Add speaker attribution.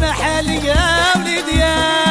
Speaker 1: محل يا ولدي يا